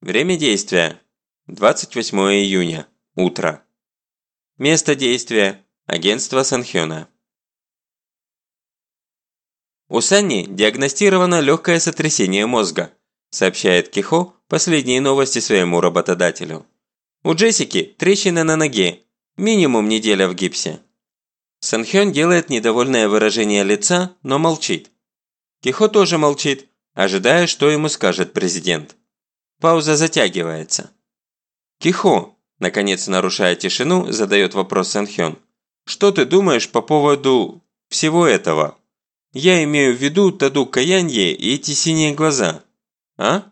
Время действия – 28 июня, утро. Место действия – агентство Санхёна. У Санни диагностировано легкое сотрясение мозга, сообщает Кихо последние новости своему работодателю. У Джессики трещина на ноге, минимум неделя в гипсе. Санхён делает недовольное выражение лица, но молчит. Кихо тоже молчит, ожидая, что ему скажет президент. Пауза затягивается. «Кихо», наконец нарушая тишину, задает вопрос Санхён. «Что ты думаешь по поводу всего этого?» Я имею в виду Таду Каянье и эти синие глаза. А?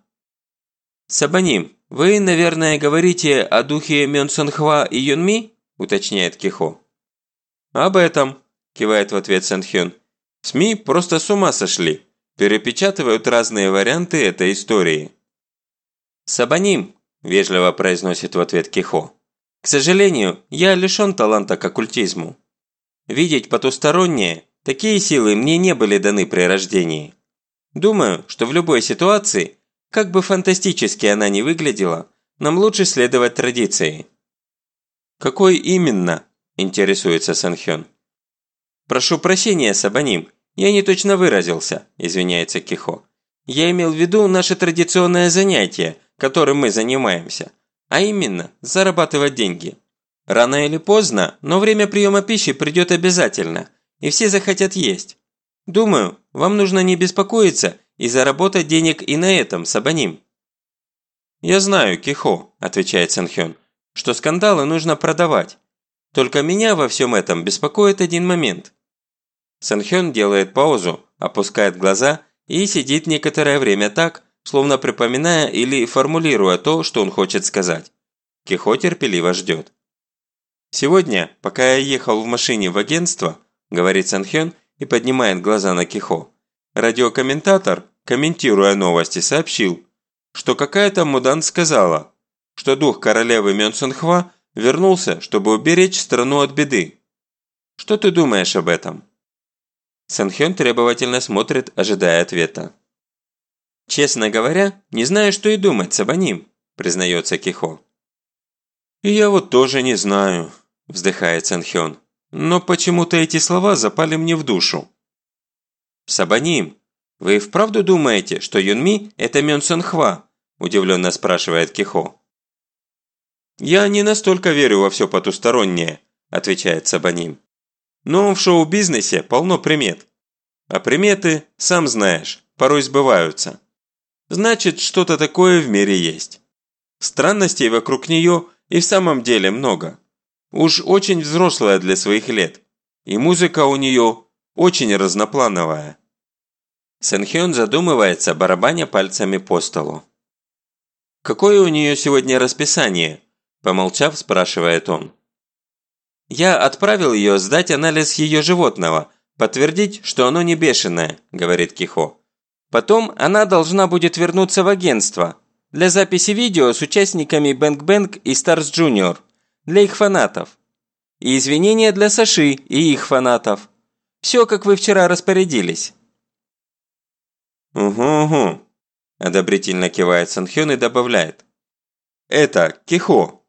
Сабаним, вы, наверное, говорите о духе Мёнсонхва и Юнми? Уточняет Кихо. Об этом, кивает в ответ Санхён. СМИ просто с ума сошли. Перепечатывают разные варианты этой истории. Сабаним, вежливо произносит в ответ Кихо. К сожалению, я лишён таланта к оккультизму. Видеть потустороннее Такие силы мне не были даны при рождении. Думаю, что в любой ситуации, как бы фантастически она ни выглядела, нам лучше следовать традиции. «Какой именно?» – интересуется Санхён. «Прошу прощения, Сабаним, я не точно выразился», – извиняется Кихо. «Я имел в виду наше традиционное занятие, которым мы занимаемся, а именно зарабатывать деньги. Рано или поздно, но время приема пищи придет обязательно – и все захотят есть. Думаю, вам нужно не беспокоиться и заработать денег и на этом, Сабаним». «Я знаю, Кихо», – отвечает Санхён, – «что скандалы нужно продавать. Только меня во всем этом беспокоит один момент». Санхён делает паузу, опускает глаза и сидит некоторое время так, словно припоминая или формулируя то, что он хочет сказать. Кихо терпеливо ждет. Сегодня, пока я ехал в машине в агентство, – говорит Санхён и поднимает глаза на Кихо. Радиокомментатор, комментируя новости, сообщил, что какая-то Мудан сказала, что дух королевы Мёнсунхва вернулся, чтобы уберечь страну от беды. Что ты думаешь об этом? Санхён требовательно смотрит, ожидая ответа. «Честно говоря, не знаю, что и думать, Сабаним», – признается Кихо. «И я вот тоже не знаю», – вздыхает Санхён. Но почему-то эти слова запали мне в душу. «Сабаним, вы вправду думаете, что Юнми – это Мён Сон Хва?» – удивленно спрашивает Кихо. «Я не настолько верю во все потустороннее», – отвечает Сабаним. «Но в шоу-бизнесе полно примет. А приметы, сам знаешь, порой сбываются. Значит, что-то такое в мире есть. Странностей вокруг нее и в самом деле много. Уж очень взрослая для своих лет. И музыка у нее очень разноплановая. Сэнхён задумывается, барабаня пальцами по столу. «Какое у нее сегодня расписание?» Помолчав, спрашивает он. «Я отправил ее сдать анализ ее животного, подтвердить, что оно не бешеное», говорит Кихо. «Потом она должна будет вернуться в агентство для записи видео с участниками Бэнк Бэнк и Старс Джуниор для их фанатов. И извинения для Саши и их фанатов. Все, как вы вчера распорядились». «Угу-угу», – одобрительно кивает Санхён и добавляет. «Это Кихо.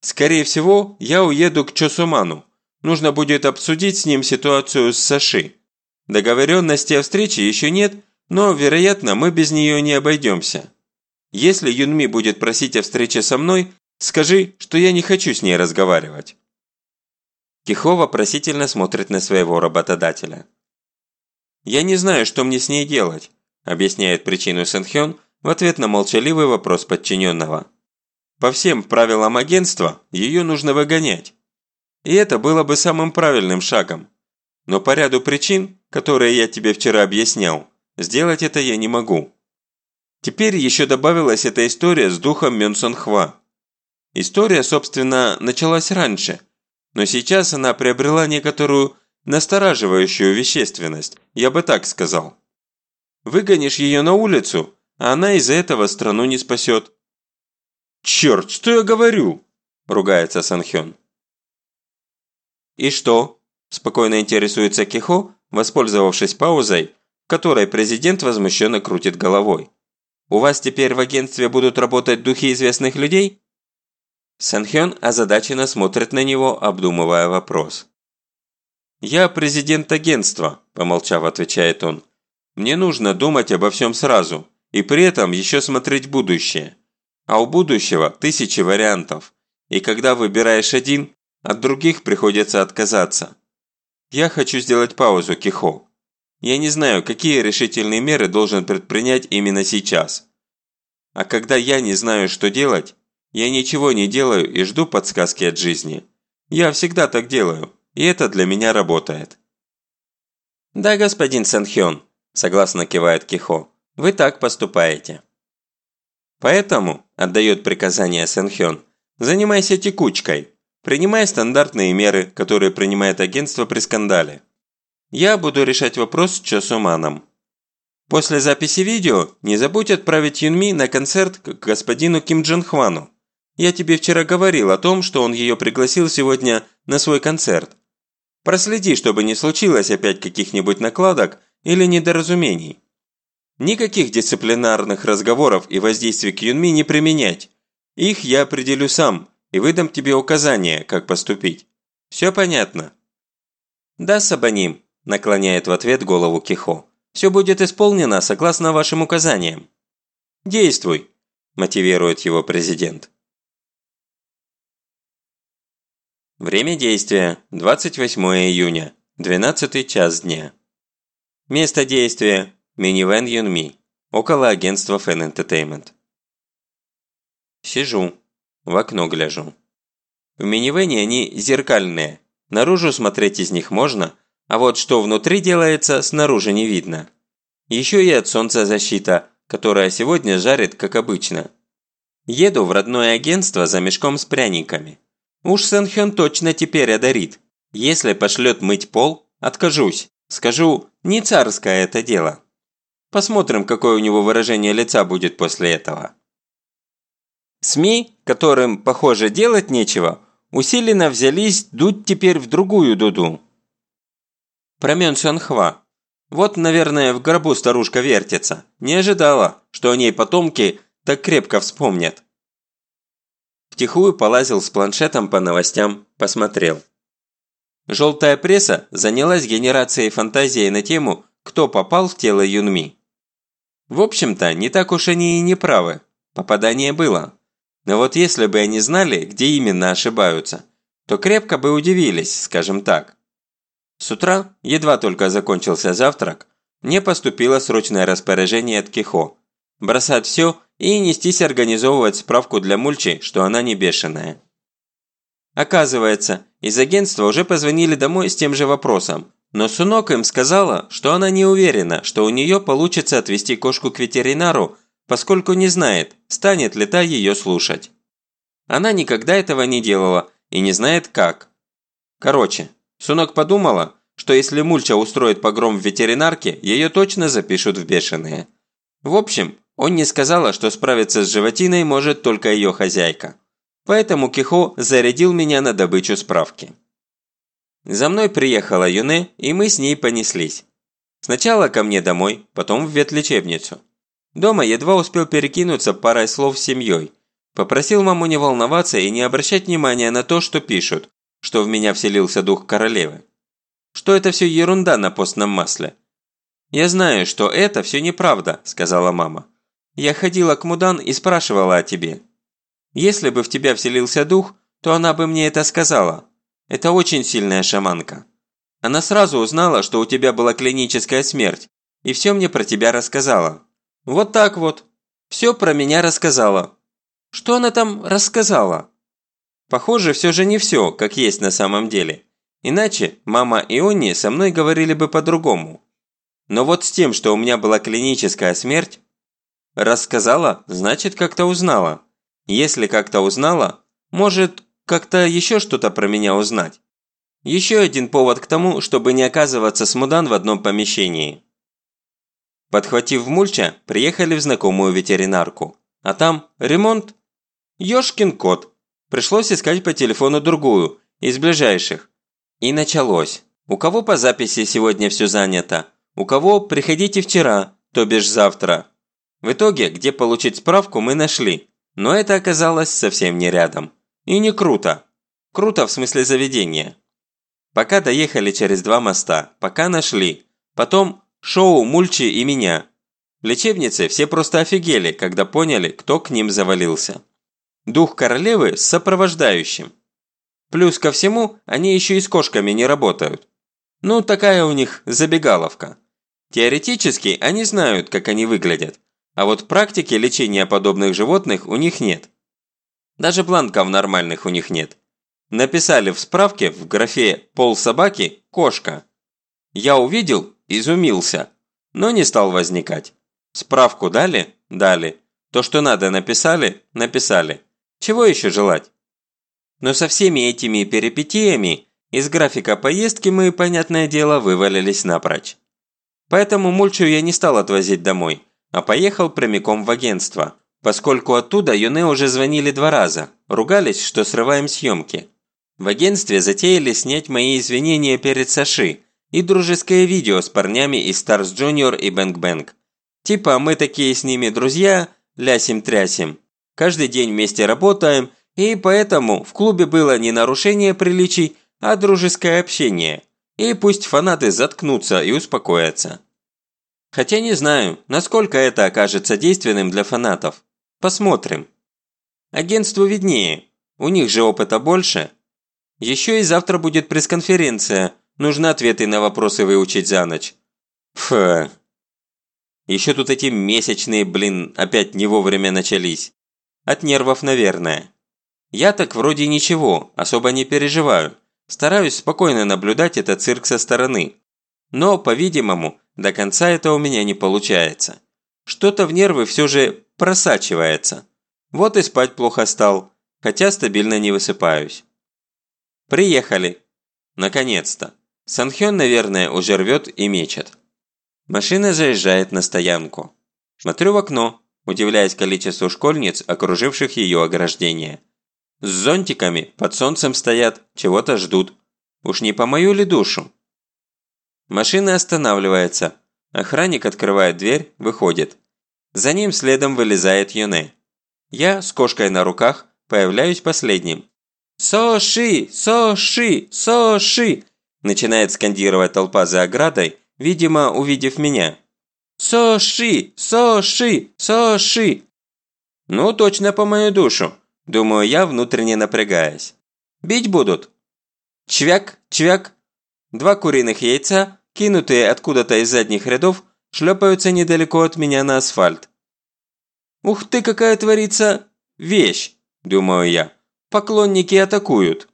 Скорее всего, я уеду к Чосуману. Нужно будет обсудить с ним ситуацию с Саши. Договоренности о встрече еще нет, но, вероятно, мы без нее не обойдемся. Если Юнми будет просить о встрече со мной, Скажи, что я не хочу с ней разговаривать». Кихо вопросительно смотрит на своего работодателя. «Я не знаю, что мне с ней делать», объясняет причину Сэнхён в ответ на молчаливый вопрос подчиненного. «По всем правилам агентства ее нужно выгонять. И это было бы самым правильным шагом. Но по ряду причин, которые я тебе вчера объяснял, сделать это я не могу. Теперь еще добавилась эта история с духом Мёнсон Хва. История, собственно, началась раньше, но сейчас она приобрела некоторую настораживающую вещественность, я бы так сказал. Выгонишь ее на улицу, а она из-за этого страну не спасет. «Черт, что я говорю?» – ругается Санхён. «И что?» – спокойно интересуется Кихо, воспользовавшись паузой, которой президент возмущенно крутит головой. У вас теперь в агентстве будут работать духи известных людей?» Санхён озадаченно смотрит на него, обдумывая вопрос. «Я президент агентства», – помолчав, отвечает он. «Мне нужно думать обо всем сразу, и при этом еще смотреть будущее. А у будущего тысячи вариантов, и когда выбираешь один, от других приходится отказаться. Я хочу сделать паузу, Кихо. Я не знаю, какие решительные меры должен предпринять именно сейчас. А когда я не знаю, что делать, я ничего не делаю и жду подсказки от жизни. Я всегда так делаю, и это для меня работает. «Да, господин Санхён», – согласно кивает Кихо, – «вы так поступаете». «Поэтому», – отдает приказание Санхён, – «занимайся текучкой, принимай стандартные меры, которые принимает агентство при скандале. Я буду решать вопрос с Чосуманом. После записи видео не забудь отправить Юнми на концерт к господину Ким Джон Хвану. Я тебе вчера говорил о том, что он ее пригласил сегодня на свой концерт. Проследи, чтобы не случилось опять каких-нибудь накладок или недоразумений. Никаких дисциплинарных разговоров и воздействий к Юнми не применять. Их я определю сам и выдам тебе указания, как поступить. Все понятно? Да, Сабаним, наклоняет в ответ голову Кихо. «Все будет исполнено согласно вашим указаниям». «Действуй», – мотивирует его президент. Время действия – 28 июня, 12 час дня. Место действия – минивэн Юнми, около агентства Fan Entertainment. Сижу, в окно гляжу. В минивэне они зеркальные, наружу смотреть из них можно – а вот что внутри делается, снаружи не видно. Еще и от солнца защита, которая сегодня жарит, как обычно. Еду в родное агентство за мешком с пряниками. Уж Сэнхён точно теперь одарит. Если пошлет мыть пол, откажусь. Скажу, не царское это дело. Посмотрим, какое у него выражение лица будет после этого. СМИ, которым, похоже, делать нечего, усиленно взялись дуть теперь в другую дуду. Про Мён Сюанхва. Вот, наверное, в гробу старушка вертится. Не ожидала, что о ней потомки так крепко вспомнят. Втихую полазил с планшетом по новостям, посмотрел. Желтая пресса занялась генерацией фантазии на тему, кто попал в тело Юнми. В общем-то, не так уж они и не правы. Попадание было. Но вот если бы они знали, где именно ошибаются, то крепко бы удивились, скажем так. С утра, едва только закончился завтрак, мне поступило срочное распоряжение от Кихо. Бросать все и нестись организовывать справку для Мульчи, что она не бешеная. Оказывается, из агентства уже позвонили домой с тем же вопросом, но Сунок им сказала, что она не уверена, что у нее получится отвезти кошку к ветеринару, поскольку не знает, станет ли та ее слушать. Она никогда этого не делала и не знает как. Короче, Сунок подумала, что если Мульча устроит погром в ветеринарке, ее точно запишут в бешеные. В общем, он не сказала, что справиться с животиной может только ее хозяйка. Поэтому Кихо зарядил меня на добычу справки. За мной приехала Юне, и мы с ней понеслись. Сначала ко мне домой, потом в ветлечебницу. Дома едва успел перекинуться парой слов с семьей. Попросил маму не волноваться и не обращать внимания на то, что пишут, что в меня вселился дух королевы. Что это все ерунда на постном масле. «Я знаю, что это все неправда», – сказала мама. «Я ходила к Мудан и спрашивала о тебе. Если бы в тебя вселился дух, то она бы мне это сказала. Это очень сильная шаманка. Она сразу узнала, что у тебя была клиническая смерть, и все мне про тебя рассказала. Вот так вот. Все про меня рассказала. Что она там рассказала?» Похоже, все же не все, как есть на самом деле. Иначе мама и Онни со мной говорили бы по-другому. Но вот с тем, что у меня была клиническая смерть, рассказала, значит как-то узнала. Если как-то узнала, может как-то еще что-то про меня узнать. Еще один повод к тому, чтобы не оказываться с Мудан в одном помещении. Подхватив мульча, приехали в знакомую ветеринарку. А там ремонт. Ёшкин кот. Пришлось искать по телефону другую, из ближайших. И началось. У кого по записи сегодня все занято? У кого приходите вчера, то бишь завтра? В итоге, где получить справку, мы нашли, но это оказалось совсем не рядом. И не круто. Круто в смысле заведения. Пока доехали через два моста, пока нашли. Потом шоу Мульчи и меня. В лечебнице все просто офигели, когда поняли, кто к ним завалился. Дух королевы с сопровождающим. Плюс ко всему, они еще и с кошками не работают. Ну, такая у них забегаловка. Теоретически, они знают, как они выглядят. А вот практики лечения подобных животных у них нет. Даже бланков нормальных у них нет. Написали в справке в графе «пол собаки» – «кошка». Я увидел, изумился, но не стал возникать. Справку дали? Дали. То, что надо, написали? Написали. Чего еще желать? Но со всеми этими перипетиями из графика поездки мы, понятное дело, вывалились напрочь. Поэтому Мульчу я не стал отвозить домой, а поехал прямиком в агентство, поскольку оттуда Юне уже звонили два раза, ругались, что срываем съемки. В агентстве затеяли снять мои извинения перед Саши и дружеское видео с парнями из Stars Junior и Bang Bang. Типа мы такие с ними друзья, лясим-трясим. Каждый день вместе работаем, и поэтому в клубе было не нарушение приличий, а дружеское общение. И пусть фанаты заткнутся и успокоятся. Хотя не знаю, насколько это окажется действенным для фанатов. Посмотрим. Агентству виднее, у них же опыта больше. Еще и завтра будет пресс-конференция, нужно ответы на вопросы выучить за ночь. Фу. Еще тут эти месячные, блин, опять не вовремя начались. От нервов, наверное. Я так вроде ничего, особо не переживаю. Стараюсь спокойно наблюдать этот цирк со стороны. Но, по-видимому, до конца это у меня не получается. Что-то в нервы все же просачивается. Вот и спать плохо стал, хотя стабильно не высыпаюсь. Приехали. Наконец-то. Санхён, наверное, уже рвет и мечет. Машина заезжает на стоянку. Смотрю в окно, удивляясь количеству школьниц, окруживших ее ограждение. С зонтиками под солнцем стоят, чего-то ждут. Уж не по мою ли душу? Машина останавливается. Охранник открывает дверь, выходит. За ним следом вылезает Юне. Я с кошкой на руках появляюсь последним. «Соши! Соши! Соши!» начинает скандировать толпа за оградой, видимо, увидев меня. «Соши! Соши! Соши!» «Ну, точно по мою душу», – думаю я, внутренне напрягаясь. «Бить будут?» Чвяк, чвяк. Два куриных яйца, кинутые откуда-то из задних рядов, шлепаются недалеко от меня на асфальт. «Ух ты, какая творится вещь!» – думаю я. «Поклонники атакуют».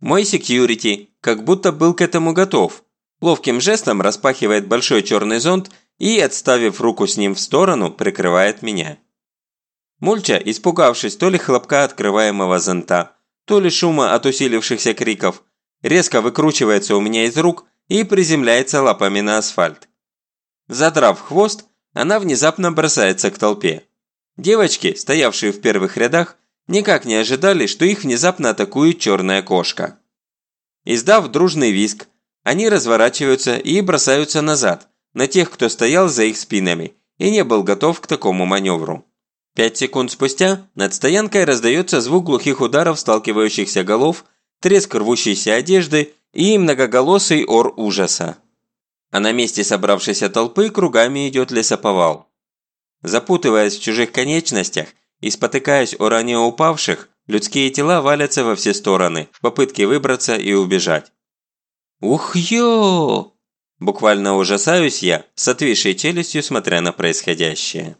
Мой секьюрити как будто был к этому готов. Ловким жестом распахивает большой черный зонт и, отставив руку с ним в сторону, прикрывает меня. Мульча, испугавшись то ли хлопка открываемого зонта, то ли шума от усилившихся криков, резко выкручивается у меня из рук и приземляется лапами на асфальт. Задрав хвост, она внезапно бросается к толпе. Девочки, стоявшие в первых рядах, никак не ожидали, что их внезапно атакует черная кошка. Издав дружный визг, они разворачиваются и бросаются назад, на тех, кто стоял за их спинами и не был готов к такому маневру. Пять секунд спустя над стоянкой раздается звук глухих ударов сталкивающихся голов, треск рвущейся одежды и многоголосый ор ужаса. А на месте собравшейся толпы кругами идет лесоповал. Запутываясь в чужих конечностях и спотыкаясь о ранее упавших, людские тела валятся во все стороны в попытке выбраться и убежать. «Ух ё!» Буквально ужасаюсь я, с отвисшей челюстью смотря на происходящее.